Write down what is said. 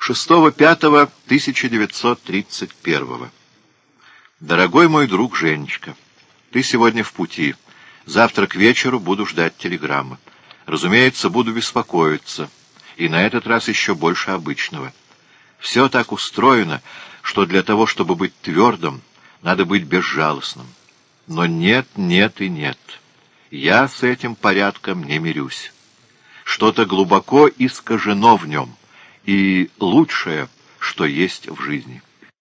6.5.1931. Дорогой мой друг Женечка, ты сегодня в пути. Завтра к вечеру буду ждать телеграммы. Разумеется, буду беспокоиться. И на этот раз еще больше обычного. Все так устроено, что для того, чтобы быть твердым, надо быть безжалостным. Но нет, нет и нет. Я с этим порядком не мирюсь. Что-то глубоко искажено в нем, и лучшее, что есть в жизни.